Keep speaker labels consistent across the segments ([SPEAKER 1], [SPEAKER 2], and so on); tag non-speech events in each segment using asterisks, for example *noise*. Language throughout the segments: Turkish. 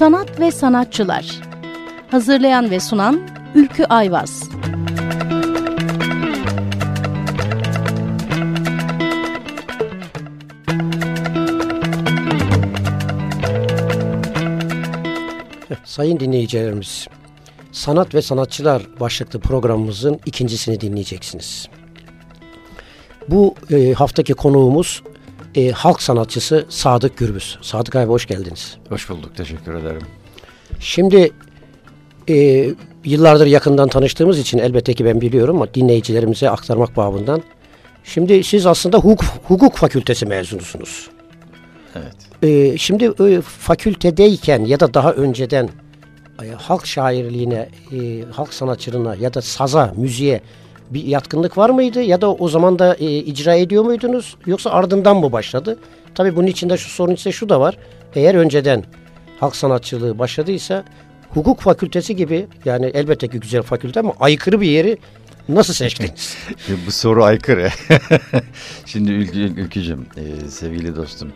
[SPEAKER 1] Sanat ve Sanatçılar Hazırlayan ve sunan Ülkü Ayvaz
[SPEAKER 2] Sayın dinleyicilerimiz, Sanat ve Sanatçılar başlıklı programımızın ikincisini dinleyeceksiniz. Bu e, haftaki konuğumuz e, halk sanatçısı Sadık Gürbüz. Sadık abi hoş geldiniz.
[SPEAKER 3] Hoş bulduk, teşekkür ederim.
[SPEAKER 2] Şimdi e, yıllardır yakından tanıştığımız için elbette ki ben biliyorum ama dinleyicilerimize aktarmak babından. Şimdi siz aslında hukuk, hukuk fakültesi mezunusunuz.
[SPEAKER 3] Evet.
[SPEAKER 2] E, şimdi e, fakültedeyken ya da daha önceden e, halk şairliğine, e, halk sanatçılığına ya da saza, müziğe bir yatkınlık var mıydı? Ya da o zaman da e, icra ediyor muydunuz? Yoksa ardından mı başladı? Tabii bunun içinde şu sorun ise şu da var. Eğer önceden halk sanatçılığı başladıysa hukuk fakültesi gibi yani elbette ki güzel fakülte ama aykırı bir yeri nasıl seçtiniz? *laughs*
[SPEAKER 3] Bu soru aykırı. *laughs* Şimdi Ülkü, Ülkücüm, e, sevgili dostum.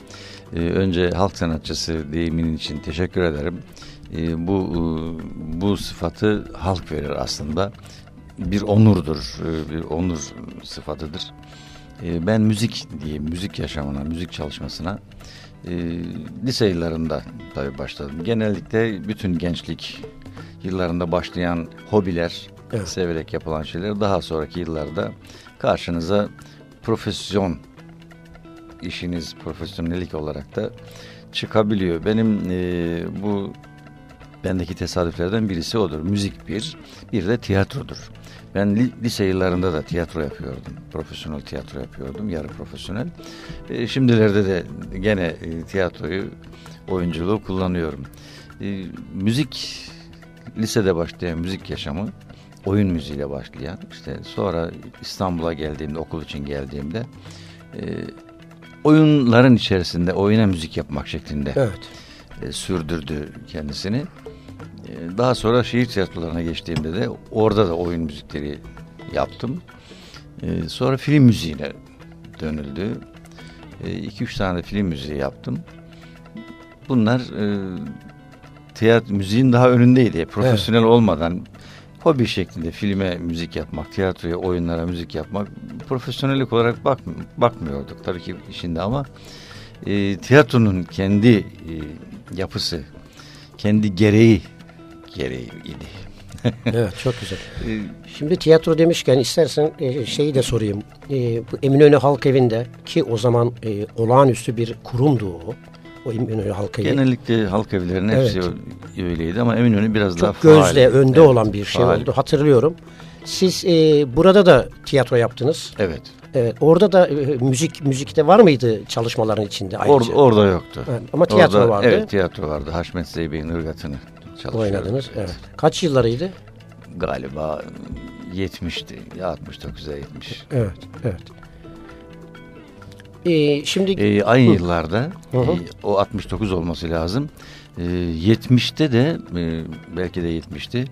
[SPEAKER 3] E, önce halk sanatçısı deyimin için teşekkür ederim. E, bu e, bu sıfatı halk verir aslında. Bir onurdur, e, bir onur sıfatıdır. E, ben müzik diye, müzik yaşamına, müzik çalışmasına e, lise yıllarında tabii başladım. Genellikle bütün gençlik yıllarında başlayan hobiler, evet. severek yapılan şeyler daha sonraki yıllarda karşınıza profesyon işiniz profesyonellik olarak da çıkabiliyor. Benim e, bu bendeki tesadüflerden birisi odur. Müzik bir, bir de tiyatrodur. Ben li, lise yıllarında da tiyatro yapıyordum. Profesyonel tiyatro yapıyordum, yarı profesyonel. E, şimdilerde de gene e, tiyatroyu, oyunculuğu kullanıyorum. E, müzik, lisede başlayan müzik yaşamı, oyun müziğiyle başlayan, işte sonra İstanbul'a geldiğimde, okul için geldiğimde... E, oyunların içerisinde oyuna müzik yapmak şeklinde evet. e, sürdürdü kendisini. E, daha sonra şehir tiyatrolarına geçtiğimde de orada da oyun müzikleri yaptım. E, sonra film müziğine dönüldü. 2-3 e, tane film müziği yaptım. Bunlar e, tiyatro müziğin daha önündeydi. Profesyonel evet. olmadan hobi şeklinde filme müzik yapmak, tiyatroya, oyunlara müzik yapmak profesyonellik olarak bak, bakmıyorduk tabii ki işinde ama e, tiyatronun kendi e, yapısı, kendi gereği gereği idi. *laughs*
[SPEAKER 2] evet çok güzel. E, Şimdi tiyatro demişken istersen e, şeyi de sorayım. E, bu Eminönü Halk Evi'nde ki o zaman e, olağanüstü bir kurumdu o. O Eminönü halk evi.
[SPEAKER 3] Genellikle halk evlerinin hepsi evet. öyleydi ama Eminönü biraz
[SPEAKER 2] Çok
[SPEAKER 3] daha
[SPEAKER 2] faal. Çok gözle önde evet, olan bir şey faal. oldu. Hatırlıyorum. Siz e, burada da tiyatro yaptınız.
[SPEAKER 3] Evet.
[SPEAKER 2] Evet, orada da e, müzik müzikte var mıydı çalışmaların içinde
[SPEAKER 3] ayrıca? Or, orada yoktu.
[SPEAKER 2] Evet, ama tiyatro
[SPEAKER 3] orada,
[SPEAKER 2] vardı.
[SPEAKER 3] Evet, tiyatro vardı. Haşmet Zeybek'in ırgatını çalışıyorduk.
[SPEAKER 2] Oynadınız. Evet. Kaç yıllarıydı?
[SPEAKER 3] Galiba 70'ti. Ya 69'a 70.
[SPEAKER 2] Evet, evet. Ee, şimdi
[SPEAKER 3] ee, aynı hı. yıllarda hı hı. E, o 69 olması lazım. E, 70'te de e, belki de 70'ti.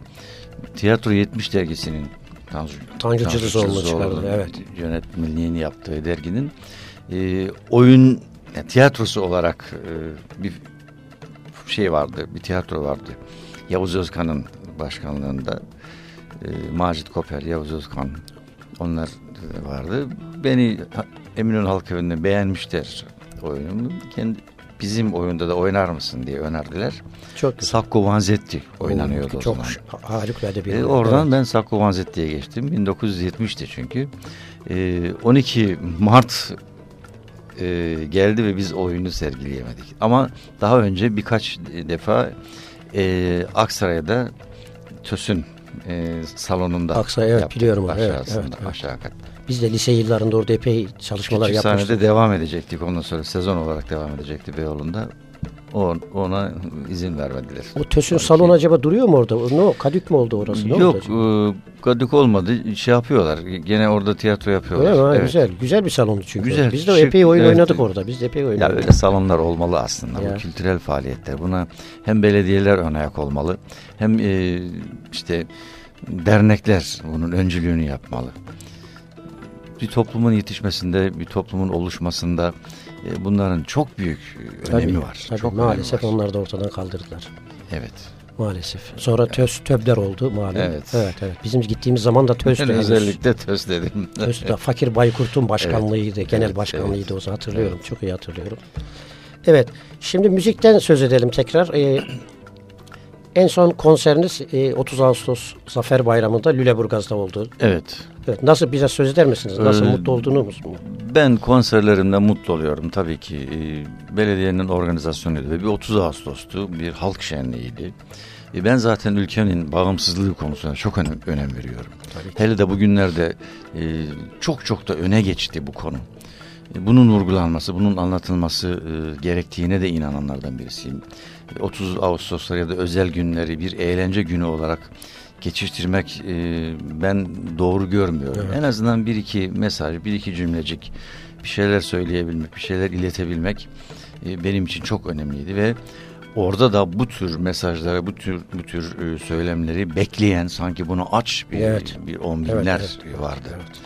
[SPEAKER 3] Tiyatro 70 dergisinin
[SPEAKER 2] Tanju, Tanju Cırızoğlu çıkardı. Evet.
[SPEAKER 3] Yönetmenliğini yaptığı derginin e, oyun yani tiyatrosu olarak e, bir şey vardı, bir tiyatro vardı. Yavuz Özkan'ın başkanlığında e, Macit Koper, Yavuz Özkan onlar vardı. Beni Eminönü Halk Evi'nde beğenmişler oyunumu. Kendi, bizim oyunda da oynar mısın diye önerdiler. Çok güzel. Sakko Vanzetti oynanıyordu
[SPEAKER 2] çok
[SPEAKER 3] o zaman.
[SPEAKER 2] Çok harikulade bir
[SPEAKER 3] e, Oradan evet. ben Sakko Vanzetti'ye geçtim. 1970'ti çünkü. E, 12 Mart e, geldi ve biz oyunu sergileyemedik. Ama daha önce birkaç defa e, Aksaray'da TÖS'ün e, salonunda
[SPEAKER 2] Aksaray evet
[SPEAKER 3] yaptık.
[SPEAKER 2] biliyorum.
[SPEAKER 3] Aşağısında,
[SPEAKER 2] evet, evet,
[SPEAKER 3] aşağı kat.
[SPEAKER 2] Biz de lise yıllarında orada epey çalışmalar
[SPEAKER 3] Küçük
[SPEAKER 2] yapmıştık.
[SPEAKER 3] sahnede devam edecektik. Ondan sonra sezon olarak devam edecekti Beyoğlu'nda. Ona izin vermediler.
[SPEAKER 2] O TÖS'ün salon acaba duruyor mu orada? Ne o? Kadük mü oldu orası? Ne
[SPEAKER 3] Yok e, kadük olmadı. Şey yapıyorlar. Gene orada tiyatro yapıyorlar.
[SPEAKER 2] Öyle mi? Evet. Güzel. Güzel bir salondu çünkü. Güzel. Biz de şık, epey oyun evet. oynadık orada. Biz de epey oynadık.
[SPEAKER 3] Ya öyle salonlar olmalı aslında. Ya. Bu kültürel faaliyetler. Buna hem belediyeler ön ayak olmalı. Hem e, işte dernekler bunun öncülüğünü yapmalı bir toplumun yetişmesinde, bir toplumun oluşmasında E, bunların çok büyük e, önemi
[SPEAKER 2] tabii,
[SPEAKER 3] var.
[SPEAKER 2] Tabii,
[SPEAKER 3] çok
[SPEAKER 2] maalesef
[SPEAKER 3] var.
[SPEAKER 2] onları da ortadan kaldırdılar.
[SPEAKER 3] Evet.
[SPEAKER 2] Maalesef. Sonra töz töbder oldu malum.
[SPEAKER 3] Evet.
[SPEAKER 2] Evet, evet. Bizim gittiğimiz zaman da töz *laughs*
[SPEAKER 3] Ben özellikle töz dedim.
[SPEAKER 2] Töz de Fakir Baykurt'un başkanlığıydı,
[SPEAKER 3] Evet,
[SPEAKER 2] genel
[SPEAKER 3] evet,
[SPEAKER 2] başkanlığıydı
[SPEAKER 3] evet.
[SPEAKER 2] o zaman hatırlıyorum. Çok iyi hatırlıyorum. Evet. Şimdi müzikten söz edelim tekrar. Ee, en son konseriniz e, 30 Ağustos Zafer Bayramı'nda Lüleburgaz'da oldu.
[SPEAKER 3] Evet.
[SPEAKER 2] Evet. Nasıl bize söz eder misiniz? Nasıl
[SPEAKER 3] Ee,
[SPEAKER 2] mutlu olduğunuz mu?
[SPEAKER 3] Ben konserlerimde mutlu oluyorum tabii ki. Ee, belediyenin organizasyonuydu ve bir 30 Ağustos'tu. Bir halk şenliğiydi. Ee, ben zaten ülkenin bağımsızlığı konusuna çok önem, önem veriyorum. Hele de bugünlerde e, çok çok da öne geçti bu konu. E, Bunun vurgulanması, bunun anlatılması e, gerektiğine de inananlardan birisiyim. E, 30 Ağustoslar ya da özel günleri bir eğlence günü olarak geçiştirmek e, ben doğru görmüyorum. En azından bir iki mesaj, bir iki cümlecik bir şeyler söyleyebilmek, bir şeyler iletebilmek e, benim için çok önemliydi ve orada da bu tür mesajları, bu tür bu tür e, söylemleri bekleyen sanki bunu aç bir,
[SPEAKER 2] Evet.
[SPEAKER 3] bir on binler
[SPEAKER 2] Evet, evet,
[SPEAKER 3] vardı.
[SPEAKER 2] evet.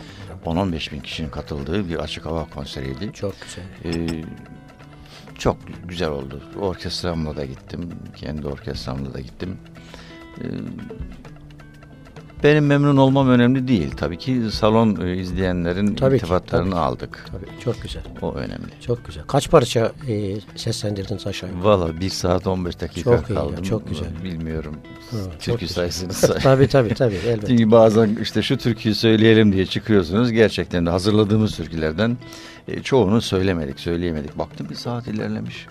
[SPEAKER 3] 10-15 bin kişinin katıldığı bir açık hava konseriydi.
[SPEAKER 2] Çok güzel.
[SPEAKER 3] Ee, çok güzel oldu. Orkestramla da gittim. Kendi orkestramla da gittim. Benim memnun olmam önemli değil. Tabii ki salon e, izleyenlerin
[SPEAKER 2] Tabii ki,
[SPEAKER 3] iltifatlarını
[SPEAKER 2] tabii ki.
[SPEAKER 3] aldık.
[SPEAKER 2] Tabii çok güzel.
[SPEAKER 3] O önemli.
[SPEAKER 2] Çok güzel. Kaç parça e, seslendirdiniz aşağı yukarı?
[SPEAKER 3] Valla 1 saat 15 dakika
[SPEAKER 2] Çok iyi ya,
[SPEAKER 3] kaldım.
[SPEAKER 2] çok güzel.
[SPEAKER 3] Bilmiyorum.
[SPEAKER 2] Ha,
[SPEAKER 3] Türkü sayısını say.
[SPEAKER 2] tabii tabii tabii *laughs* elbette.
[SPEAKER 3] Çünkü bazen işte şu türküyü söyleyelim diye çıkıyorsunuz. Gerçekten de hazırladığımız türkülerden e, çoğunu söylemedik, söyleyemedik. Baktım bir saat ilerlemiş.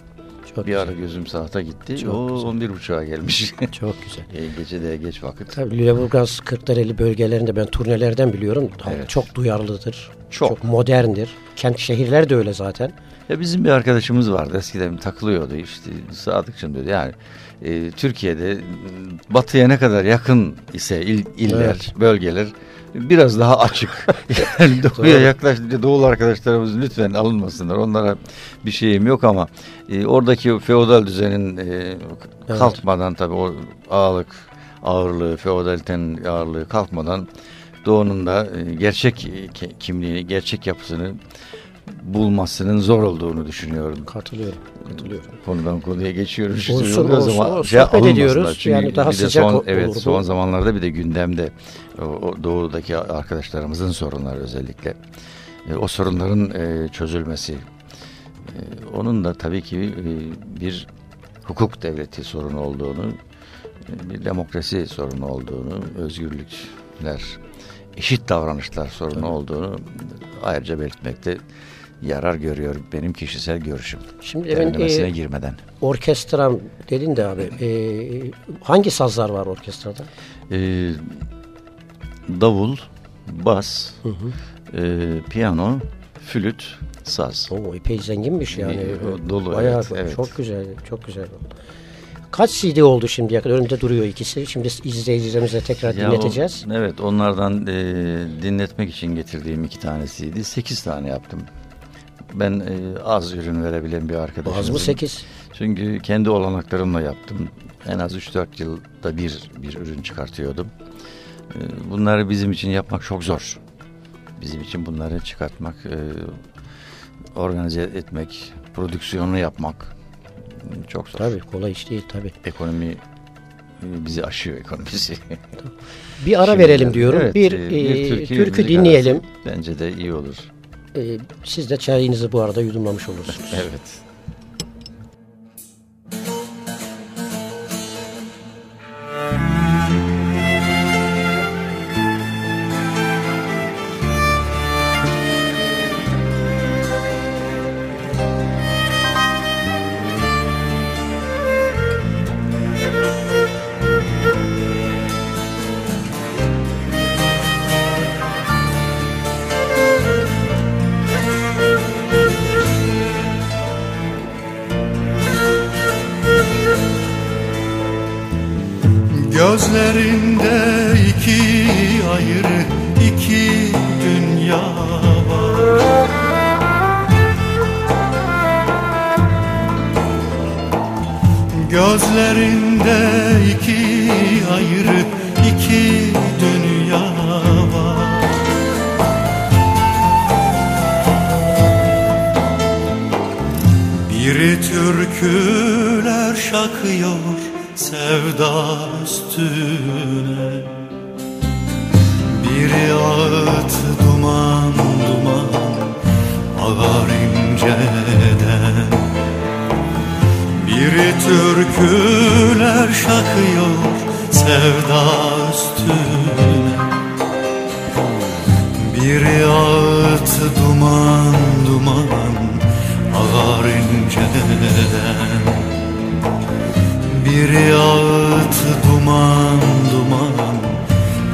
[SPEAKER 2] Çok
[SPEAKER 3] bir
[SPEAKER 2] güzel.
[SPEAKER 3] ara gözüm saate gitti.
[SPEAKER 2] Çok
[SPEAKER 3] o
[SPEAKER 2] güzel.
[SPEAKER 3] 11 buçuğa gelmiş. *laughs*
[SPEAKER 2] Çok güzel.
[SPEAKER 3] e, gece de geç vakit.
[SPEAKER 2] Tabii Lüleburgaz Kırklareli bölgelerinde ben turnelerden biliyorum.
[SPEAKER 3] Evet.
[SPEAKER 2] Çok duyarlıdır.
[SPEAKER 3] Çok.
[SPEAKER 2] moderndir. Kent şehirler de öyle zaten.
[SPEAKER 3] Ya bizim bir arkadaşımız vardı eskiden takılıyordu işte Sadıkçım dedi yani e, Türkiye'de batıya ne kadar yakın ise il- iller,
[SPEAKER 2] Evet.
[SPEAKER 3] bölgeler biraz daha açık. *laughs* yani doğuya yaklaşınca doğulu arkadaşlarımız lütfen alınmasınlar. Onlara bir şeyim yok ama e, oradaki feodal düzenin e, kalkmadan tabii o ağalık ağırlığı, feodalitenin ağırlığı kalkmadan doğunun da e, gerçek e, ki- kimliğini, gerçek yapısını bulmasının zor olduğunu düşünüyorum.
[SPEAKER 2] Katılıyorum. Katılıyorum.
[SPEAKER 3] Konudan konuya geçiyorum. Şu
[SPEAKER 2] Olsun,
[SPEAKER 3] sırada
[SPEAKER 2] olsun,
[SPEAKER 3] zaman
[SPEAKER 2] olsun.
[SPEAKER 3] şey
[SPEAKER 2] Sohbet ediyoruz.
[SPEAKER 3] Çünkü
[SPEAKER 2] Yani daha
[SPEAKER 3] bir de
[SPEAKER 2] sıcak
[SPEAKER 3] son,
[SPEAKER 2] o-
[SPEAKER 3] Evet
[SPEAKER 2] olurdu.
[SPEAKER 3] son zamanlarda bir de gündemde o, o doğudaki arkadaşlarımızın sorunları özellikle. E, o sorunların e, çözülmesi. E, onun da tabii ki e, bir hukuk devleti sorunu olduğunu, e, bir demokrasi sorunu olduğunu, özgürlükler, eşit davranışlar sorunu olduğunu ayrıca belirtmekte yarar görüyor benim kişisel görüşüm.
[SPEAKER 2] Şimdi
[SPEAKER 3] Derinlemesine
[SPEAKER 2] e,
[SPEAKER 3] girmeden.
[SPEAKER 2] orkestram dedin de abi. e, hangi sazlar var orkestrada?
[SPEAKER 3] Ee, davul, bas, e, piyano, flüt, saz.
[SPEAKER 2] Oo, epey zenginmiş yani.
[SPEAKER 3] E, dolu,
[SPEAKER 2] Bayağı,
[SPEAKER 3] evet, evet.
[SPEAKER 2] Çok güzel. Çok güzel. Kaç CD oldu şimdiye kadar? Önümde duruyor ikisi. Şimdi izleyicilerimize tekrar
[SPEAKER 3] Ya
[SPEAKER 2] dinleteceğiz.
[SPEAKER 3] o- evet onlardan e, dinletmek için getirdiğim iki tanesiydi. Sekiz tane yaptım. Ben e, az ürün verebilen bir arkadaşım.
[SPEAKER 2] Az mı 8?
[SPEAKER 3] Çünkü kendi olanaklarımla yaptım. En az 3-4 yılda bir bir ürün çıkartıyordum. Ee, Bunları bizim için yapmak çok zor. Bizim için bunları çıkartmak, e, organize etmek, prodüksiyonu yapmak çok zor.
[SPEAKER 2] Tabii kolay iş değil tabii.
[SPEAKER 3] Ekonomi e, bizi aşıyor ekonomisi.
[SPEAKER 2] Bir ara *laughs*
[SPEAKER 3] Şimdi,
[SPEAKER 2] verelim diyorum.
[SPEAKER 3] evet,
[SPEAKER 2] bir,
[SPEAKER 3] e,
[SPEAKER 2] e,
[SPEAKER 3] türkü,
[SPEAKER 2] türkü dinleyelim.
[SPEAKER 3] arası. Bence de iyi olur.
[SPEAKER 2] E, siz de çayınızı bu arada yudumlamış olursunuz. *laughs*
[SPEAKER 3] Evet.
[SPEAKER 4] Gözlerinde iki ayrı iki dünya var.
[SPEAKER 3] Biri türküler şakıyor sevda üstüne. Biri ağıt duman Biri türküler şakıyor sevda üstüne. Biri ağıt duman duman ağar inceden. Biri ağıt duman duman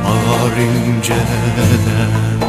[SPEAKER 3] ağar inceden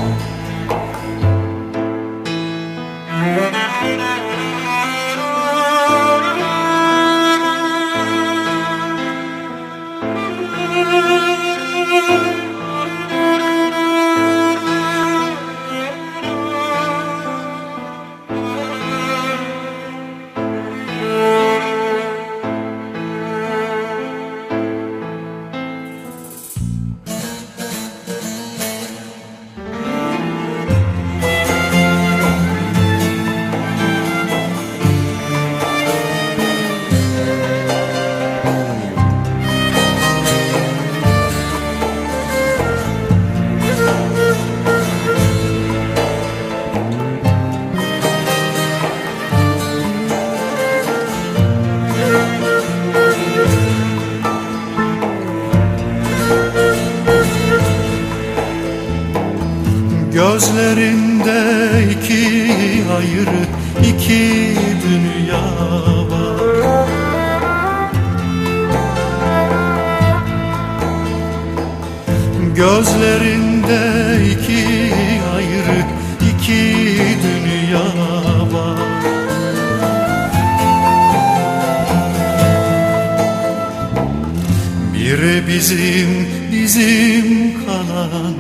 [SPEAKER 3] bizim kalan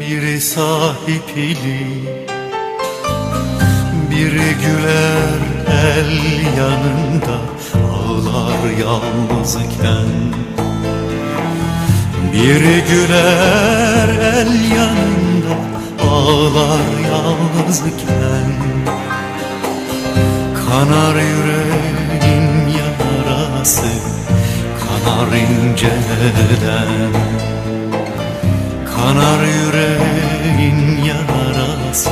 [SPEAKER 3] biri sahipli Biri güler el yanında ağlar yalnızken. Biri güler el yanında ağlar yalnızken. Kanar yüreğin yarası kanar inceden Kanar yüreğin yarası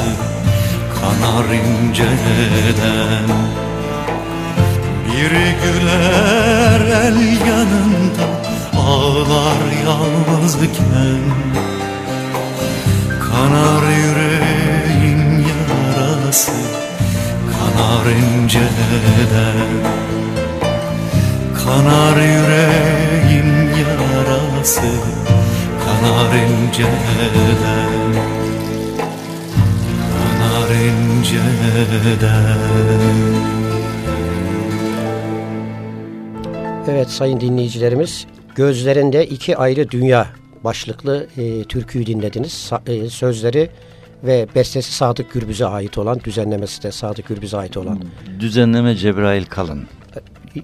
[SPEAKER 3] Kanar inceden. Biri güler el yanında Ağlar yalnızken Kanar yüreğin yarası Kanar inceden. Kanar yüreğin yarası Kanar inceden Kanar inceden
[SPEAKER 2] Evet sayın dinleyicilerimiz gözlerinde iki ayrı dünya başlıklı e, türküyü dinlediniz. Sa- e, sözleri ve bestesi Sadık Gürbüz'e ait olan düzenlemesi de Sadık Gürbüz'e ait olan.
[SPEAKER 5] Düzenleme Cebrail Kalın.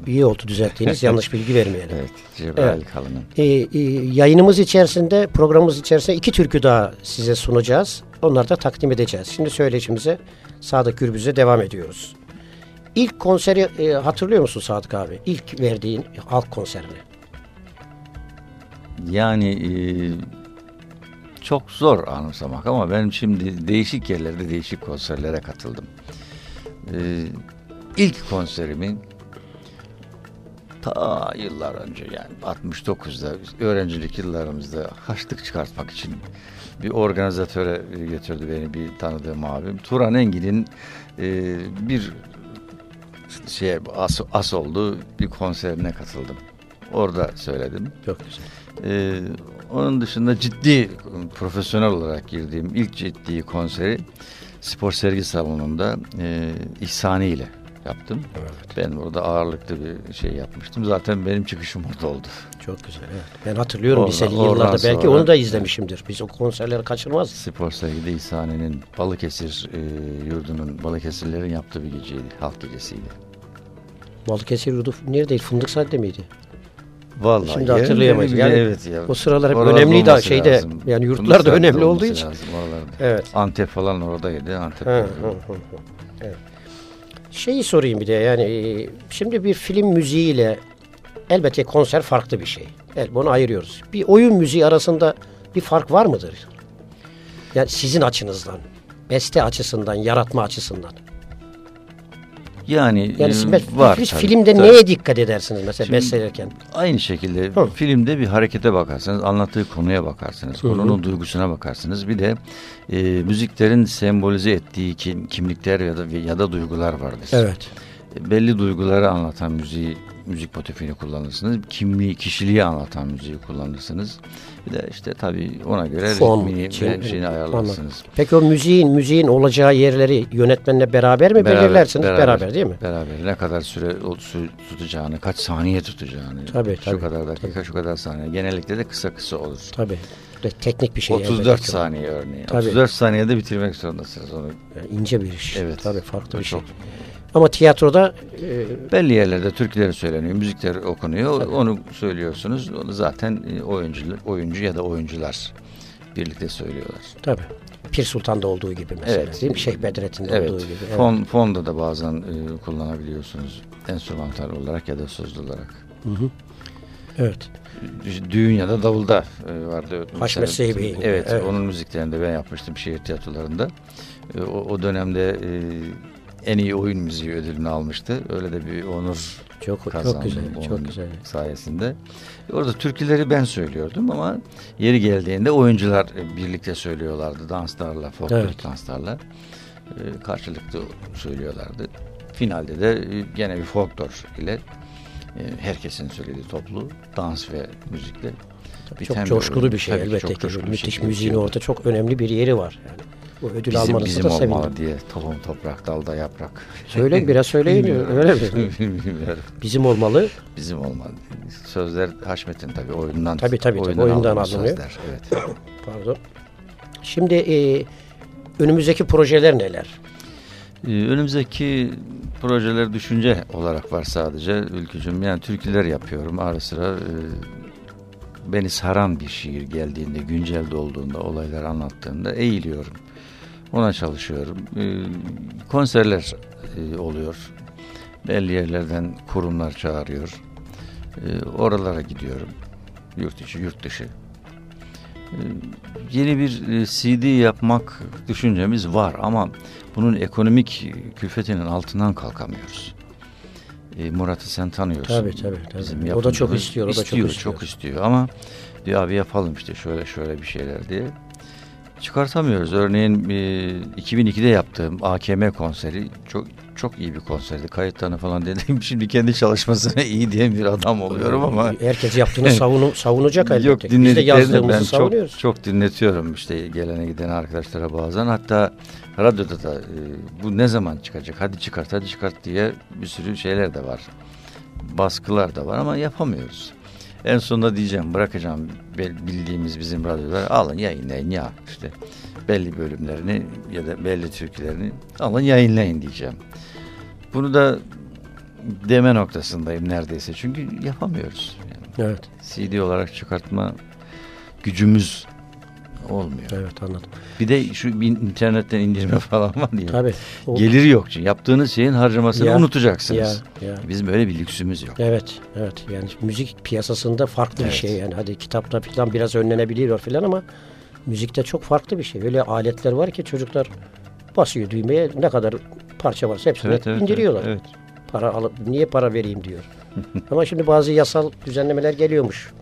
[SPEAKER 2] İyi oldu düzelttiğiniz *laughs* yanlış bilgi vermeyelim.
[SPEAKER 5] Evet, Cebrail
[SPEAKER 2] Evet.
[SPEAKER 5] Kalın'ın.
[SPEAKER 2] E, e, yayınımız içerisinde programımız içerisinde iki türkü daha size sunacağız. Onları da takdim edeceğiz. Şimdi söyleşimize Sadık Gürbüz'e devam ediyoruz. İlk konseri e, hatırlıyor musun Sadık abi? İlk verdiğin halk konserini.
[SPEAKER 5] Yani e, çok zor anımsamak ama ben şimdi değişik yerlerde değişik konserlere katıldım. E, ilk konserimin ta yıllar önce yani 69'da öğrencilik yıllarımızda haçlık çıkartmak için bir organizatöre götürdü beni bir tanıdığım abim. Turan Engin'in e, bir şey as, as oldu bir konserine katıldım. Orada söyledim.
[SPEAKER 2] Çok güzel.
[SPEAKER 5] Ee, onun dışında ciddi profesyonel olarak girdiğim ilk ciddi konseri spor sergi salonunda e, İhsani ile yaptım. Ben orada ağırlıklı bir şey yapmıştım. Zaten benim çıkışım orada oldu.
[SPEAKER 2] Çok güzel. Evet. Ben hatırlıyorum
[SPEAKER 5] Oradan-
[SPEAKER 2] liseli yıllarda. Belki
[SPEAKER 5] sonra-
[SPEAKER 2] onu da izlemişimdir. Biz o konserleri kaçırmaz.
[SPEAKER 5] Spor sergide İhsani'nin Balıkesir e, yurdunun Balıkesirlerin yaptığı bir geceydi. Halk gecesiydi.
[SPEAKER 2] Balıkesir yurdu neredeydi? Fındıksade'de miydi?
[SPEAKER 5] Vallahi
[SPEAKER 2] Şimdi hatırlayamayız. Yani
[SPEAKER 5] evet ya.
[SPEAKER 2] o sıralar hep önemliydi şeyde,
[SPEAKER 5] lazım.
[SPEAKER 2] yani yurtlarda
[SPEAKER 5] Fındıkzade'de
[SPEAKER 2] önemli olduğu için.
[SPEAKER 5] lazım oralarda.
[SPEAKER 2] Evet.
[SPEAKER 5] Antep falan oradaydı. Antep.
[SPEAKER 2] Hı, hı, hı. Evet. Şeyi sorayım bir de yani e, şimdi bir film müziğiyle elbette konser farklı bir şey. Evet, bunu ayırıyoruz. Bir oyun müziği arasında bir fark var mıdır? Yani sizin açınızdan, beste açısından, yaratma açısından.
[SPEAKER 3] Yani,
[SPEAKER 2] Yani
[SPEAKER 3] e, var
[SPEAKER 2] siz
[SPEAKER 3] tabii,
[SPEAKER 2] filmde
[SPEAKER 3] tabii.
[SPEAKER 2] neye dikkat edersiniz mesela
[SPEAKER 3] Şimdi-
[SPEAKER 2] bestelerken?
[SPEAKER 3] Aynı şekilde
[SPEAKER 2] Hı.
[SPEAKER 3] filmde bir harekete bakarsanız, anlattığı konuya bakarsınız,
[SPEAKER 2] Hı hı.
[SPEAKER 3] konunun duygusuna bakarsınız. Bir de e, müziklerin sembolize ettiği kim, kimlikler ya da ya da duygular vardır.
[SPEAKER 2] Evet.
[SPEAKER 3] E, Belli duyguları anlatan müziği, müzik motifini kullanırsınız. Kimliği, kişiliği anlatan müziği kullanırsınız. Bir de işte tabii ona göre
[SPEAKER 2] Fon,
[SPEAKER 3] ritmini
[SPEAKER 2] şey-
[SPEAKER 3] ve şeyini ayarlarsınız.
[SPEAKER 2] Peki o müziğin müziğin olacağı yerleri yönetmenle beraber mi belirlersiniz? Beraber, değil mi?
[SPEAKER 3] Beraber. Ne kadar süre tutacağını, kaç saniye tutacağını.
[SPEAKER 2] Tabii,
[SPEAKER 3] Şu
[SPEAKER 2] tabii,
[SPEAKER 3] kadar dakika, şu kadar saniye. Genellikle de kısa kısa olur.
[SPEAKER 2] Tabii. Teknik bir şey.
[SPEAKER 3] 34
[SPEAKER 2] elbette ki.
[SPEAKER 3] saniye örneğin.
[SPEAKER 2] Tabii.
[SPEAKER 3] 34 saniyede bitirmek zorundasınız onu.
[SPEAKER 2] Yani ince bir iş.
[SPEAKER 3] Evet.
[SPEAKER 2] Tabii farklı bir şey.
[SPEAKER 3] Çok
[SPEAKER 2] Ama tiyatroda e,
[SPEAKER 3] belli yerlerde türküleri söyleniyor, müzikler okunuyor. Onu söylüyorsunuz. Onu zaten e, oyuncu oyuncu ya da oyuncular birlikte söylüyorlar.
[SPEAKER 2] tabii. Pir Sultan'da olduğu gibi mesela
[SPEAKER 3] Evet.
[SPEAKER 2] değil mi? Şeyh Bedrettin'de
[SPEAKER 3] Evet.
[SPEAKER 2] olduğu gibi. Evet.
[SPEAKER 3] Fon fonda da bazen e, kullanabiliyorsunuz enstrümantal olarak ya da sözlü olarak.
[SPEAKER 2] evet.
[SPEAKER 3] Düğün ya da davulda e, vardı.
[SPEAKER 2] Haşmet Seybi'nin.
[SPEAKER 3] Evet,
[SPEAKER 2] Evet.
[SPEAKER 3] onun müziklerini de ben yapmıştım şehir tiyatrolarında. E, O, o dönemde e, en iyi oyun müziği ödülünü almıştı. Öyle de bir onur
[SPEAKER 2] Çok
[SPEAKER 3] kazandım.
[SPEAKER 2] çok güzel.
[SPEAKER 3] onun
[SPEAKER 2] Çok güzel.
[SPEAKER 3] sayesinde. Orada türküleri ben söylüyordum ama yeri geldiğinde oyuncular birlikte söylüyorlardı danslarla, folklorik
[SPEAKER 2] Evet.
[SPEAKER 3] danslarla. E, Karşılıklı söylüyorlardı. Finalde de e, gene bir folklor ile e, herkesin söylediği toplu dans ve müzikle
[SPEAKER 2] Çok coşkulu bir şey
[SPEAKER 3] Tabii
[SPEAKER 2] elbette
[SPEAKER 3] çok
[SPEAKER 2] ki.
[SPEAKER 3] coşkulu bir
[SPEAKER 2] Müthiş
[SPEAKER 3] şekilde
[SPEAKER 2] müziğin orada çok önemli bir yeri var. Yani. Bu ödül
[SPEAKER 3] bizim,
[SPEAKER 2] almanızı
[SPEAKER 3] bizim
[SPEAKER 2] da
[SPEAKER 3] olmalı
[SPEAKER 2] sevindim.
[SPEAKER 3] diye tohum toprak dalda yaprak.
[SPEAKER 2] Söyleyin *laughs* biraz söyleyin. Öyle mi? *laughs*
[SPEAKER 3] Bilmiyorum.
[SPEAKER 2] Bizim olmalı.
[SPEAKER 3] Bizim olmalı. Sözler Haşmet'in tabii oyundan.
[SPEAKER 2] Tabii, tabii, tabii. Oyundan
[SPEAKER 3] alınma
[SPEAKER 2] alınıyor.
[SPEAKER 3] Sözler, evet. *coughs*
[SPEAKER 2] Pardon. Şimdi e, önümüzdeki projeler neler?
[SPEAKER 3] Ee, önümüzdeki projeler düşünce olarak var sadece Ülkücüm. Yani türküler yapıyorum ara sıra. e, beni saran bir şiir geldiğinde, güncelde olduğunda, olaylar anlattığında eğiliyorum. Ona çalışıyorum. Ee, konserler e, oluyor. Belli yerlerden kurumlar çağırıyor. Ee, oralara gidiyorum. Yurt içi, yurt dışı. Ee, yeni bir e, CD yapmak düşüncemiz var ama bunun ekonomik külfetinin altından kalkamıyoruz. Murat'ı sen tanıyorsun.
[SPEAKER 2] Tabii, tabii, tabii.
[SPEAKER 3] Bizim
[SPEAKER 2] O da çok istiyor, o da çok
[SPEAKER 3] istiyor,
[SPEAKER 2] istiyor.
[SPEAKER 3] çok istiyor ama diyor abi yapalım işte şöyle şöyle bir şeyler diye. Çıkartamıyoruz. Örneğin e, 2002'de yaptığım AKM konseri çok çok iyi bir konserdi. Kayıtlarını falan dedim. Şimdi kendi çalışmasına *laughs* iyi diyen bir adam oluyorum ama
[SPEAKER 2] Herkes yaptığını savunu, *laughs* savunacak elbette.
[SPEAKER 3] Yok
[SPEAKER 2] Biz de yazdığımızı
[SPEAKER 3] ben
[SPEAKER 2] savunuyoruz.
[SPEAKER 3] çok, çok dinletiyorum işte gelene gidene arkadaşlara bazen. Hatta radyoda da e, bu ne zaman çıkacak hadi çıkart hadi çıkart diye bir sürü şeyler de var. Baskılar da var ama yapamıyoruz. En sonunda diyeceğim bırakacağım bildiğimiz bizim radyolar alın yayınlayın ya işte belli bölümlerini ya da belli türkülerini alın yayınlayın diyeceğim. Bunu da deme noktasındayım neredeyse çünkü yapamıyoruz. Yani
[SPEAKER 2] Evet,
[SPEAKER 3] CD olarak çıkartma gücümüz olmuyor.
[SPEAKER 2] evet anladım.
[SPEAKER 3] Bir de şu bir internetten indirme falan var ya.
[SPEAKER 2] Tabii. O-
[SPEAKER 3] Gelir yok çünkü yaptığınız şeyin harcamasını
[SPEAKER 2] Ya,
[SPEAKER 3] unutacaksınız.
[SPEAKER 2] Ya, ya.
[SPEAKER 3] Bizim böyle bir lüksümüz yok.
[SPEAKER 2] Evet, evet. Yani müzik piyasasında farklı bir
[SPEAKER 3] Evet.
[SPEAKER 2] şey. Yani hadi kitapta falan biraz önlenebiliyor falan ama müzikte çok farklı bir şey. Öyle aletler var ki çocuklar basıyor düğmeye ne kadar parça varsa hepsini
[SPEAKER 3] Evet, evet,
[SPEAKER 2] indiriyorlar.
[SPEAKER 3] evet,
[SPEAKER 2] Para alıp niye para vereyim diyor. *laughs* ama şimdi bazı yasal düzenlemeler geliyormuş.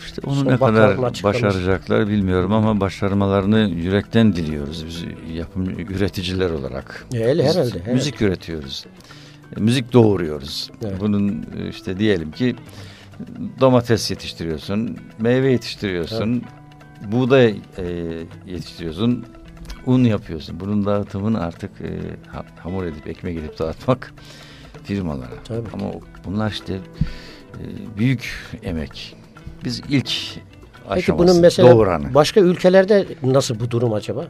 [SPEAKER 3] İşte onu
[SPEAKER 2] Son
[SPEAKER 3] ne kadar başaracaklar bilmiyorum ama başarmalarını yürekten diliyoruz biz yapım üreticiler olarak.
[SPEAKER 2] E, öyle
[SPEAKER 3] Biz
[SPEAKER 2] herhalde, evet.
[SPEAKER 3] Müzik üretiyoruz. E, Müzik doğuruyoruz.
[SPEAKER 2] Evet.
[SPEAKER 3] Bunun e, işte diyelim ki domates yetiştiriyorsun, meyve yetiştiriyorsun, buğday e, yetiştiriyorsun, un yapıyorsun. Bunun dağıtımını artık e, ha- hamur edip ekmek edip dağıtmak firmalara.
[SPEAKER 2] Tabii.
[SPEAKER 3] Ama bunlar işte e, büyük emek. Biz ilk
[SPEAKER 2] Peki
[SPEAKER 3] aşaması
[SPEAKER 2] bunun mesela
[SPEAKER 3] doğuranı.
[SPEAKER 2] başka ülkelerde nasıl bu durum acaba?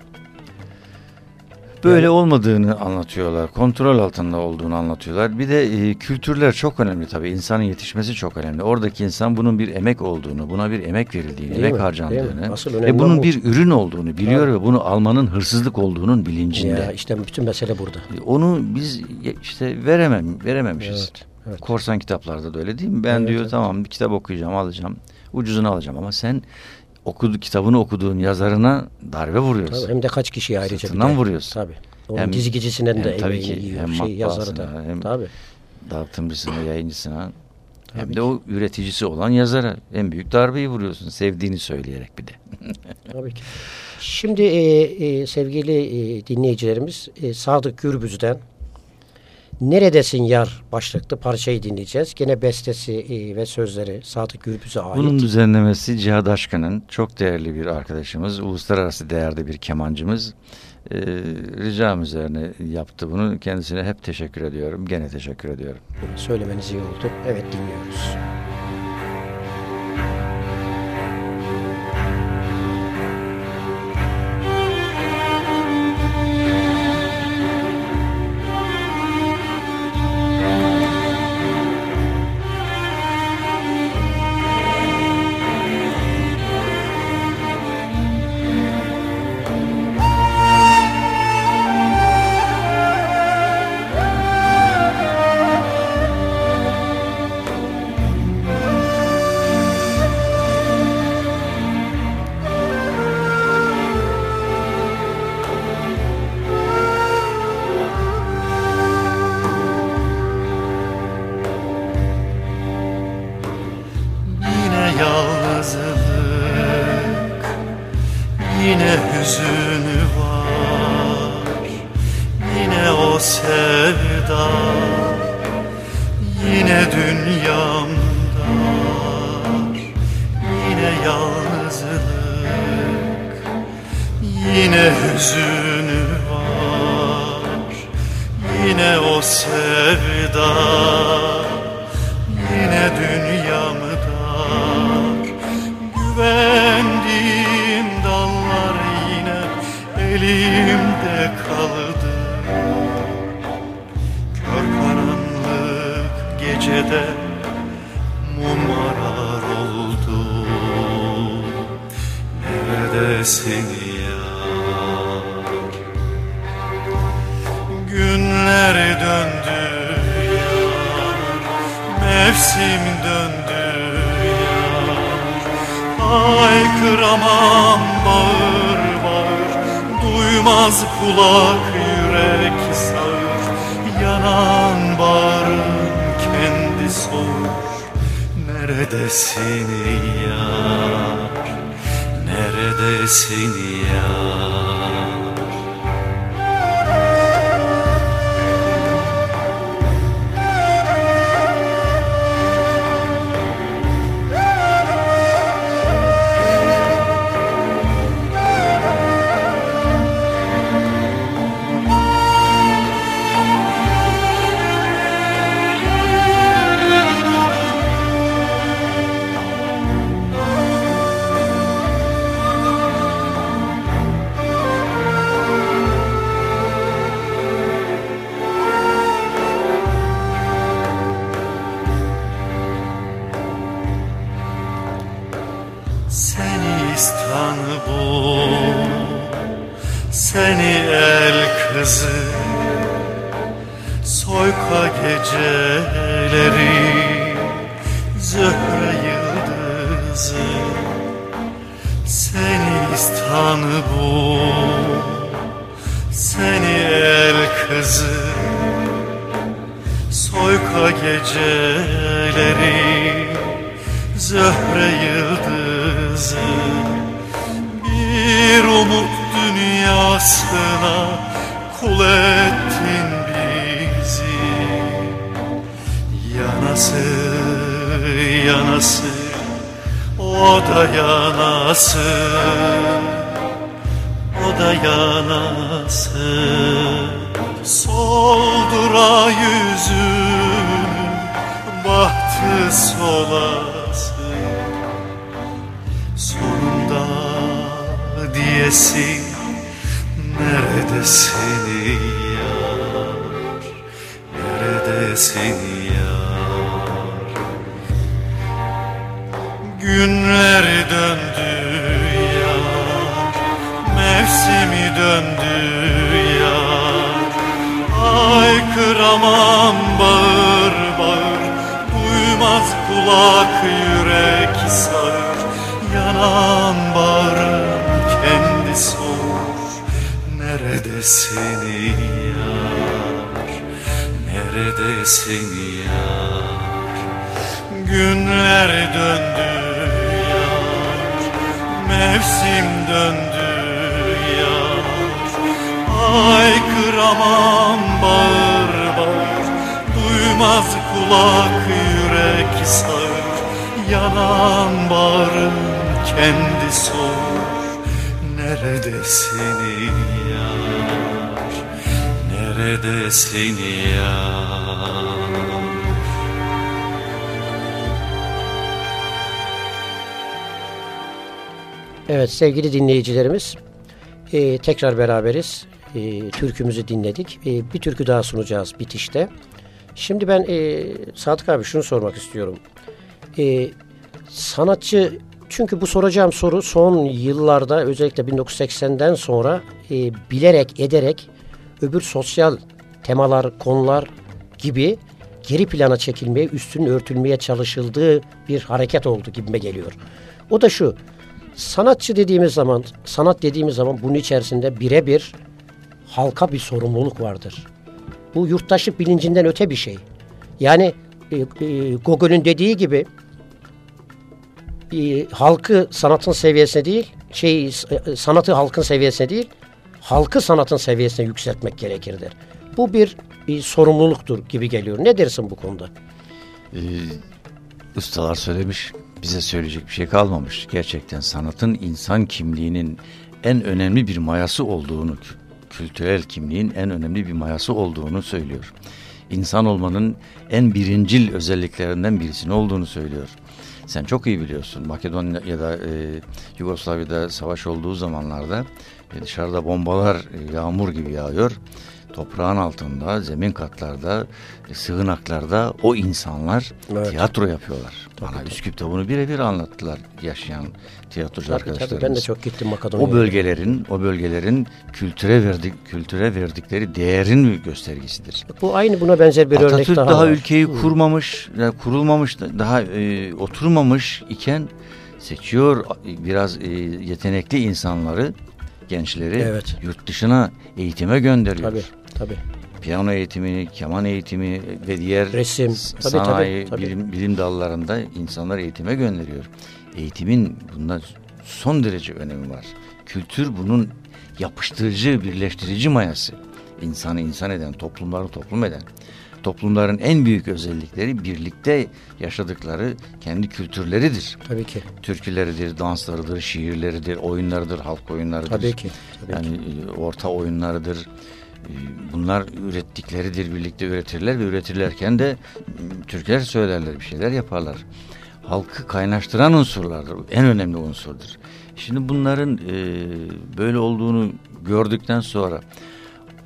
[SPEAKER 6] böyle olmadığını anlatıyorlar. Kontrol altında olduğunu anlatıyorlar. Bir de e, kültürler çok önemli tabii. İnsanın yetişmesi çok önemli. Oradaki insan bunun bir emek olduğunu, buna bir emek verildiğini,
[SPEAKER 2] Değil
[SPEAKER 6] emek
[SPEAKER 2] mi?
[SPEAKER 6] Harcandığını ve bunun
[SPEAKER 2] bu.
[SPEAKER 6] bir ürün olduğunu biliyor ve bunu almanın hırsızlık olduğunun bilincinde.
[SPEAKER 2] Ya işte bütün mesele burada.
[SPEAKER 6] Onu biz işte veremem, verememişiz.
[SPEAKER 2] Evet, evet.
[SPEAKER 6] Korsan kitaplarda da öyle değil mi? Ben
[SPEAKER 2] Evet,
[SPEAKER 6] diyor
[SPEAKER 2] evet.
[SPEAKER 6] tamam bir kitap okuyacağım, alacağım. Ucuzunu alacağım ama sen okudu kitabını okuduğun yazarına darbe vuruyorsun.
[SPEAKER 2] Tabii, hem de kaç kişiye ayrıca
[SPEAKER 6] Sırtından
[SPEAKER 2] de.
[SPEAKER 6] vuruyorsun.
[SPEAKER 2] Tabii. Onun
[SPEAKER 6] Hem-
[SPEAKER 2] dizgicisinden de
[SPEAKER 6] tabii
[SPEAKER 2] emeğini
[SPEAKER 6] ki,
[SPEAKER 2] yiyor.
[SPEAKER 6] hem
[SPEAKER 2] Şey, yazarı da.
[SPEAKER 6] hem-
[SPEAKER 2] Tabii.
[SPEAKER 6] dağıtımcısına, yayıncısına hem de o üreticisi olan yazara en büyük darbeyi vuruyorsun sevdiğini söyleyerek bir de. *laughs*
[SPEAKER 2] Tabii ki. Şimdi e, e, sevgili e, dinleyicilerimiz e, Sadık Gürbüz'den Neredesin Yar başlıklı parçayı dinleyeceğiz. Gene bestesi e, ve sözleri Sadık Gürbüz'e ait.
[SPEAKER 6] Bunun düzenlemesi Cihat Aşkın'ın çok değerli bir arkadaşımız, uluslararası değerde bir kemancımız. Ee, ricam üzerine yaptı bunu. Kendisine hep teşekkür ediyorum. Gene teşekkür ediyorum.
[SPEAKER 2] Söylemeniz iyi oldu. Evet dinliyoruz.
[SPEAKER 3] zoo. Yanası yanası O da yanası. O da yanası Soldura yüzünü Bahtı solası. Sonunda diyesi
[SPEAKER 4] Neredesin yar Neredesin yar Günler döndü yar Mevsimi döndü yar Ay kıramam bağır bağır Duymaz kulak yürek sağır Yanan bağrım kendi soğur Neredesin yar? Neredesin yar? Günler döndü Mevsim döndü yar Ay kıramam bağır bağır Duymaz kulak yürek sağır. Yanan bağrım kendi soğur. Neredesin yar Neredesin yar
[SPEAKER 2] Evet sevgili dinleyicilerimiz e, tekrar beraberiz. E, türkümüzü dinledik. E, bir türkü daha sunacağız bitişte. Şimdi ben e, Sadık abi şunu sormak istiyorum. E, sanatçı çünkü bu soracağım soru son yıllarda özellikle 1980'den sonra e, bilerek ederek öbür sosyal temalar, konular gibi geri plana çekilmeye, üstünün örtülmeye çalışıldığı bir hareket oldu gibime geliyor. O da şu, sanatçı dediğimiz zaman, sanat dediğimiz zaman bunun içerisinde birebir halka bir sorumluluk vardır. Bu yurttaşlık bilincinden öte bir şey. Yani e, e, Gogol'ün dediği gibi e, halkı sanatın seviyesine değil, şey e, sanatı halkın seviyesine değil, halkı sanatın seviyesine yükseltmek gerekirdir. Bu bir, bir sorumluluktur gibi geliyor. Ne dersin bu konuda?
[SPEAKER 3] Ee, ustalar söylemiş. Bize söyleyecek bir şey kalmamış. Gerçekten sanatın insan kimliğinin en önemli bir mayası olduğunu, kültürel kimliğin en önemli bir mayası olduğunu söylüyor. İnsan olmanın en birincil özelliklerinden birisinin olduğunu söylüyor. Sen çok iyi biliyorsun. Makedonya ya da e, Yugoslavya'da savaş olduğu zamanlarda e, dışarıda bombalar e, yağmur gibi yağıyor. Toprağın altında, zemin katlarda, e, sığınaklarda o insanlar
[SPEAKER 2] Evet.
[SPEAKER 3] tiyatro yapıyorlar. Bana Üsküp'te bunu birebir anlattılar yaşayan tiyatrocu
[SPEAKER 2] Tabii,
[SPEAKER 3] arkadaşlarımız.
[SPEAKER 2] tabii, ben de çok gittim Makedonya'ya.
[SPEAKER 3] O bölgelerin, o bölgelerin kültüre verdik, kültüre verdikleri değerin göstergesidir.
[SPEAKER 2] Bu aynı buna benzer bir örnek
[SPEAKER 3] Atatürk
[SPEAKER 2] daha,
[SPEAKER 3] daha,
[SPEAKER 2] var.
[SPEAKER 3] ülkeyi kurmamış, yani kurulmamış, daha e, oturmamış iken seçiyor e, biraz e, yetenekli insanları, gençleri
[SPEAKER 2] Evet.
[SPEAKER 3] yurt dışına eğitime gönderiyor.
[SPEAKER 2] Tabii, tabii.
[SPEAKER 3] Piyano eğitimini, keman eğitimi ve diğer
[SPEAKER 2] Resim. Tabii, tabii,
[SPEAKER 3] sanayi,
[SPEAKER 2] tabii.
[SPEAKER 3] Bilim, bilim dallarında insanlar eğitime gönderiyor. Eğitimin bunda son derece önemi var. Kültür bunun yapıştırıcı, birleştirici mayası. İnsanı insan eden, toplumları toplum eden. Toplumların en büyük özellikleri birlikte yaşadıkları kendi kültürleridir.
[SPEAKER 2] Tabii ki.
[SPEAKER 3] Türküleridir, danslarıdır, şiirleridir, oyunlarıdır, halk oyunlarıdır.
[SPEAKER 2] Tabii ki. Tabii
[SPEAKER 3] yani e, orta oyunlarıdır. E, Bunlar ürettikleridir, birlikte üretirler ve üretirlerken de m, Türkler söylerler, bir şeyler yaparlar. Halkı kaynaştıran unsurlardır, en önemli unsurdur. Şimdi bunların e, böyle olduğunu gördükten sonra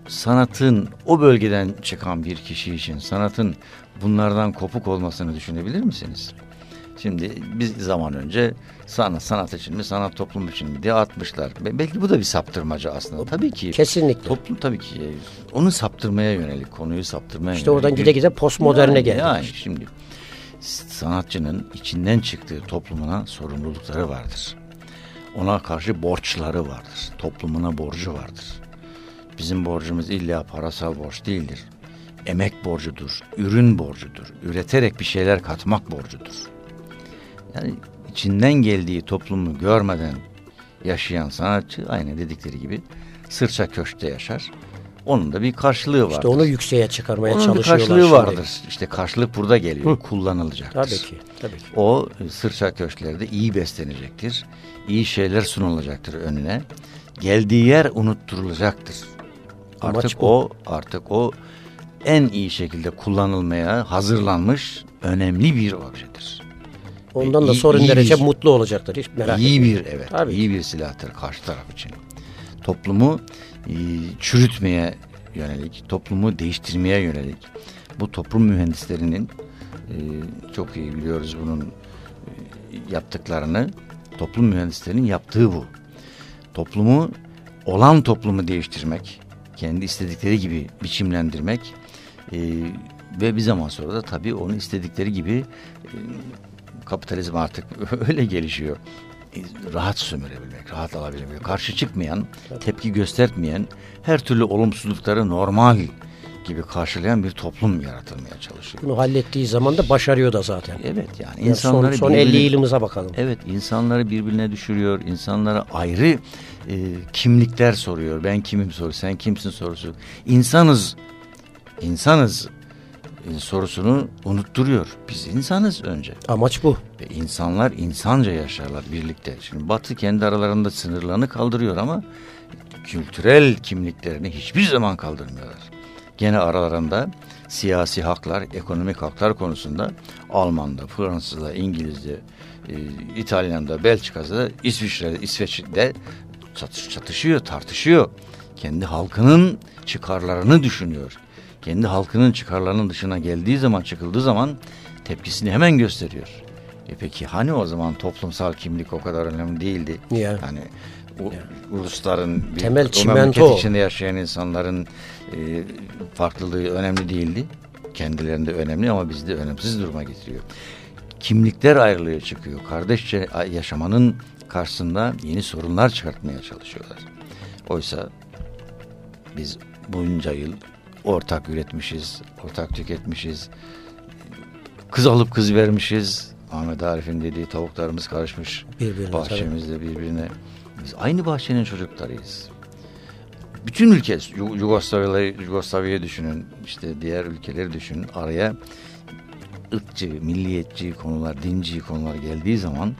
[SPEAKER 3] sanatın o bölgeden çıkan bir kişi için sanatın bunlardan kopuk olmasını düşünebilir misiniz? Şimdi biz zaman önce sanat sanat için mi sanat toplum için mi diye atmışlar. Be- Belki bu da bir saptırmaca aslında. Tabii ki
[SPEAKER 2] Kesinlikle.
[SPEAKER 3] toplum tabii ki e, onu saptırmaya yönelik, konuyu saptırmaya
[SPEAKER 2] İşte
[SPEAKER 3] yönelik.
[SPEAKER 2] oradan gide gide postmoderne
[SPEAKER 3] Yani-
[SPEAKER 2] geldik.
[SPEAKER 3] Yani şimdi sanatçının içinden çıktığı toplumuna sorumlulukları vardır. Ona karşı borçları vardır. Toplumuna borcu vardır. Bizim borcumuz illa parasal borç değildir. Emek borcudur, ürün borcudur. Üreterek bir şeyler katmak borcudur. Yani içinden geldiği toplumu görmeden yaşayan sanatçı aynı dedikleri gibi sırça köşkte yaşar. Onun da bir karşılığı vardır.
[SPEAKER 2] İşte onu yükseğe çıkarmaya
[SPEAKER 3] Onun
[SPEAKER 2] çalışıyorlar
[SPEAKER 3] karşılığı
[SPEAKER 2] şimdi.
[SPEAKER 3] vardır. İşte karşılık burada geliyor. Kullanılacaktır.
[SPEAKER 2] Tabii ki. Tabii ki.
[SPEAKER 3] O e, sırça köşklerde iyi beslenecektir. İyi şeyler sunulacaktır önüne. Geldiği yer unutturulacaktır.
[SPEAKER 2] Amaç
[SPEAKER 3] Artık
[SPEAKER 2] bu.
[SPEAKER 3] o artık o en iyi şekilde kullanılmaya hazırlanmış önemli bir objedir.
[SPEAKER 2] Ondan da
[SPEAKER 3] iyi-
[SPEAKER 2] sorun
[SPEAKER 3] iyi
[SPEAKER 2] derece
[SPEAKER 3] bir-
[SPEAKER 2] mutlu olacaktır. Hiç merak
[SPEAKER 3] iyi
[SPEAKER 2] etmeyin.
[SPEAKER 3] bir evet,
[SPEAKER 2] Tabii
[SPEAKER 3] iyi bir silahtır karşı taraf için. toplumu e, çürütmeye yönelik, toplumu değiştirmeye yönelik bu toplum mühendislerinin e, çok iyi biliyoruz bunun e, yaptıklarını. Toplum mühendislerinin yaptığı bu. Toplumu olan toplumu değiştirmek, kendi istedikleri gibi biçimlendirmek e, ve bir zaman sonra da tabii onu istedikleri gibi e, kapitalizm artık *laughs* öyle gelişiyor. E, rahat sömürebilmek, rahat alabilmek, karşı çıkmayan, tepki göstermeyen, her türlü olumsuzlukları normal gibi karşılayan bir toplum yaratılmaya çalışıyor.
[SPEAKER 2] Bunu hallettiği zaman da başarıyor da zaten.
[SPEAKER 3] Evet yani
[SPEAKER 2] Yani
[SPEAKER 3] insanları
[SPEAKER 2] son, son
[SPEAKER 3] birbirine-
[SPEAKER 2] 50 yılımıza bakalım.
[SPEAKER 3] Evet insanları birbirine düşürüyor. insanlara ayrı e, kimlikler soruyor. Ben kimim soruyor. Sen kimsin sorusu. İnsanız. insanız sorusunu unutturuyor. Biz insanız önce.
[SPEAKER 2] Amaç bu.
[SPEAKER 3] Ve insanlar insanca yaşarlar birlikte. Şimdi Batı kendi aralarında sınırlarını kaldırıyor ama kültürel kimliklerini hiçbir zaman kaldırmıyorlar. Gene aralarında siyasi haklar, ekonomik haklar konusunda Alman'da, Fransız'da, İngiliz'de, e, İtalyan'da, Belçika'da, İsviçre'de, İsveç'te çatış, çatışıyor, tartışıyor. Kendi halkının çıkarlarını düşünüyor. Kendi halkının çıkarlarının dışına geldiği zaman, çıkıldığı zaman tepkisini hemen gösteriyor. E peki hani o zaman toplumsal kimlik o kadar önemli değildi?
[SPEAKER 2] Ya.
[SPEAKER 3] Hani u- ulusların bir,
[SPEAKER 2] Temel
[SPEAKER 3] o
[SPEAKER 2] çimento o.
[SPEAKER 3] içinde yaşayan insanların e, farklılığı önemli değildi. Kendilerinde önemli ama bizde önemsiz duruma getiriyor. Kimlikler ayrılığı çıkıyor. Kardeşçe yaşamanın karşısında yeni sorunlar çıkartmaya çalışıyorlar. Oysa biz bunca yıl ortak üretmişiz, ortak tüketmişiz. Kız alıp kız vermişiz. Ahmet Arif'in dediği tavuklarımız karışmış
[SPEAKER 2] Birbirine,
[SPEAKER 3] bahçemizde birbirine. Biz aynı bahçenin çocuklarıyız. Bütün ülke Yu- Yugoslavya'yı Yugoslavya'yı düşünün, işte diğer ülkeleri düşünün. Araya ırkçı, milliyetçi konular, dinci konular geldiği zaman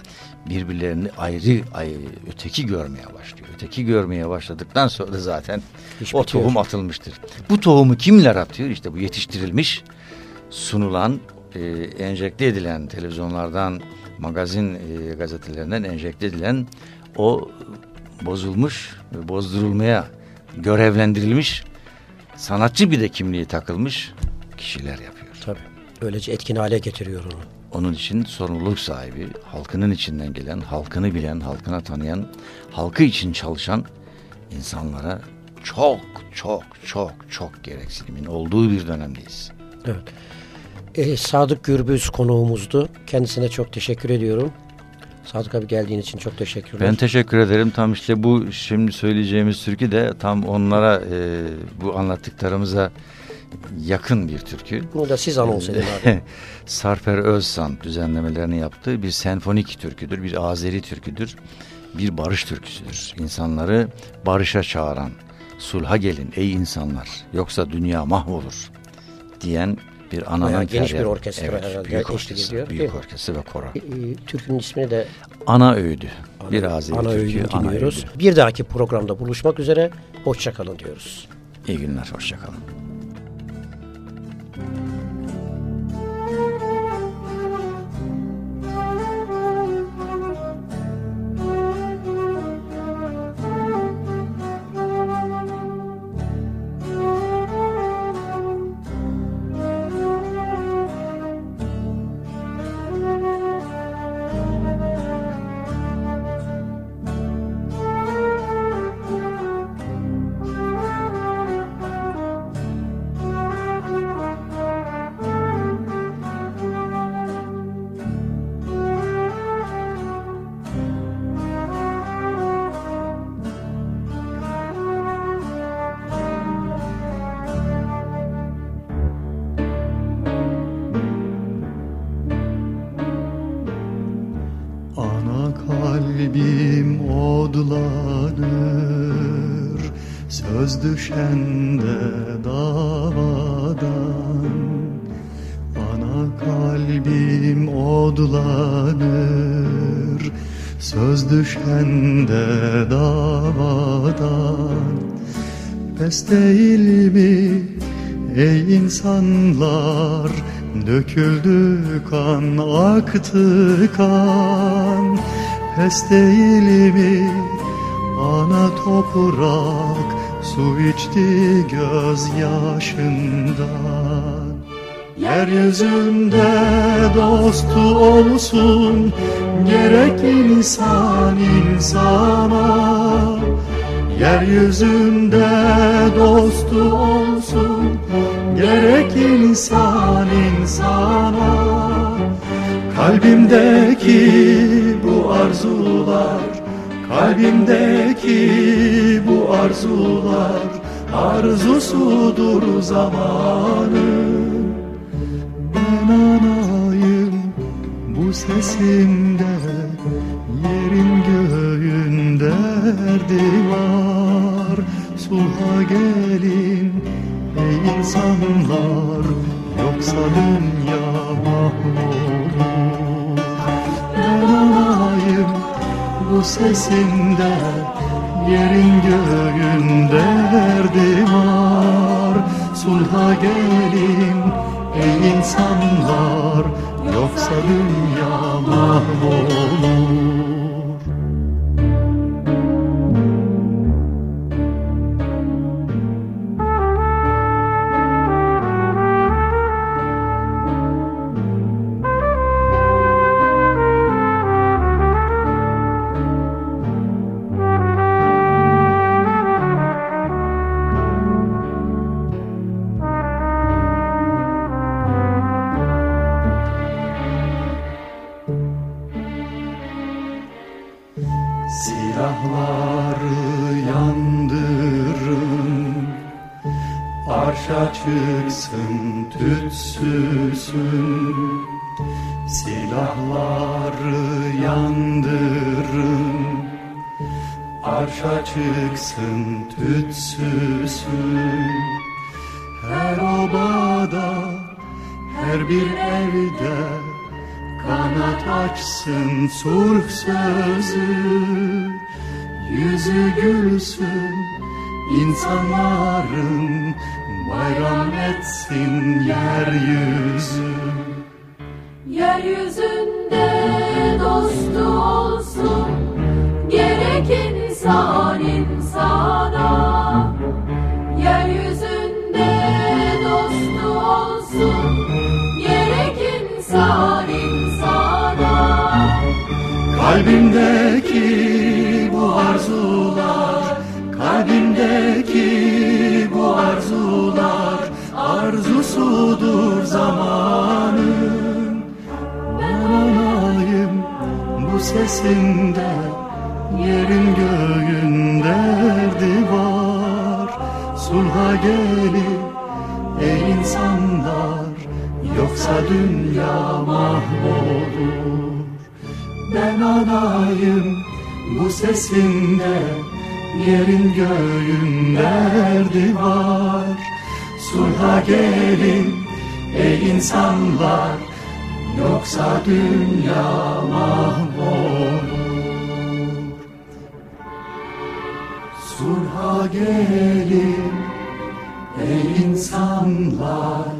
[SPEAKER 3] birbirlerini ayrı, ayrı öteki görmeye başlıyor. Öteki görmeye başladıktan sonra da zaten
[SPEAKER 2] İş
[SPEAKER 3] o
[SPEAKER 2] bitiyor.
[SPEAKER 3] tohum atılmıştır. Bu tohumu kimler atıyor? İşte bu yetiştirilmiş, sunulan, e, enjekte edilen televizyonlardan, magazin e, gazetelerinden enjekte edilen o bozulmuş bozdurulmaya görevlendirilmiş sanatçı bir de kimliği takılmış kişiler yapıyor.
[SPEAKER 2] Böylece etkin hale getiriyor onu.
[SPEAKER 3] Onun için sorumluluk sahibi, halkının içinden gelen, halkını bilen, halkına tanıyan, halkı için çalışan insanlara çok çok çok çok gereksinimin olduğu bir dönemdeyiz.
[SPEAKER 2] Evet. E, Sadık Gürbüz konuğumuzdu. Kendisine çok teşekkür ediyorum. Sadık abi geldiğin için çok teşekkürler.
[SPEAKER 3] Ben teşekkür ederim. Tam işte bu şimdi söyleyeceğimiz türkü de tam onlara e, bu anlattıklarımıza yakın bir türkü.
[SPEAKER 2] Bunu da siz anons edin abi. *laughs*
[SPEAKER 3] Sarper Özsan düzenlemelerini yaptığı bir senfonik türküdür, bir Azeri türküdür, bir barış türküsüdür. İnsanları barışa çağıran, sulha gelin ey insanlar yoksa dünya mahvolur diyen bir ananın
[SPEAKER 2] Bayağı geniş bir orkestra herhalde
[SPEAKER 3] büyük orkestra,
[SPEAKER 2] ediyor,
[SPEAKER 3] Büyük orkestra ve koro.
[SPEAKER 2] E, e, Türkünün ismini de
[SPEAKER 3] Ana öğüdü. bir Azeri
[SPEAKER 2] ana
[SPEAKER 3] türkü,
[SPEAKER 2] öğünü
[SPEAKER 3] ana öğüdü.
[SPEAKER 2] Bir dahaki programda buluşmak üzere. Hoşçakalın diyoruz.
[SPEAKER 3] İyi günler, hoşçakalın.
[SPEAKER 7] Söz düşende davadan Ana kalbim odlanır. Söz düşende davadan Pes değil mi? Ey insanlar Döküldü kan aktı kan. Pes değil mi?
[SPEAKER 3] Ana toprak su içti gözyaşından Yeryüzünde dostu olsun gerek insan insana. Yeryüzünde dostu olsun gerek insan insana. Kalbimdeki bu arzular Kalbimdeki bu arzular Arzusudur zamanın Ben anayım bu sesimde Yerin göğün derdi var. Sulha gelin ey insanlar Yoksa dünya bu sesimde Yerin göğün derdi var. Sulha gelin ey insanlar Yoksa dünya mahvolur Silahları yandırın. Arşa çıksın tütsüsün Silahları yandırın. Arşa çıksın tütsüsün Her obada, her bir evde Kanat açsın sulh sözü Yüzü gülsün insanların Bayram etsin yeryüzü.
[SPEAKER 8] Yeryüzünde
[SPEAKER 3] Zamanın Ben anayım bu sesinde Yerin göğün derdi var. Sulha gelin ey insanlar Yoksa dünya mahvolur. Ben anayım bu sesinde Yerin göğün derdi var. Sulha gelin ey insanlar Yoksa dünya mahvolur. Sulha gelin ey insanlar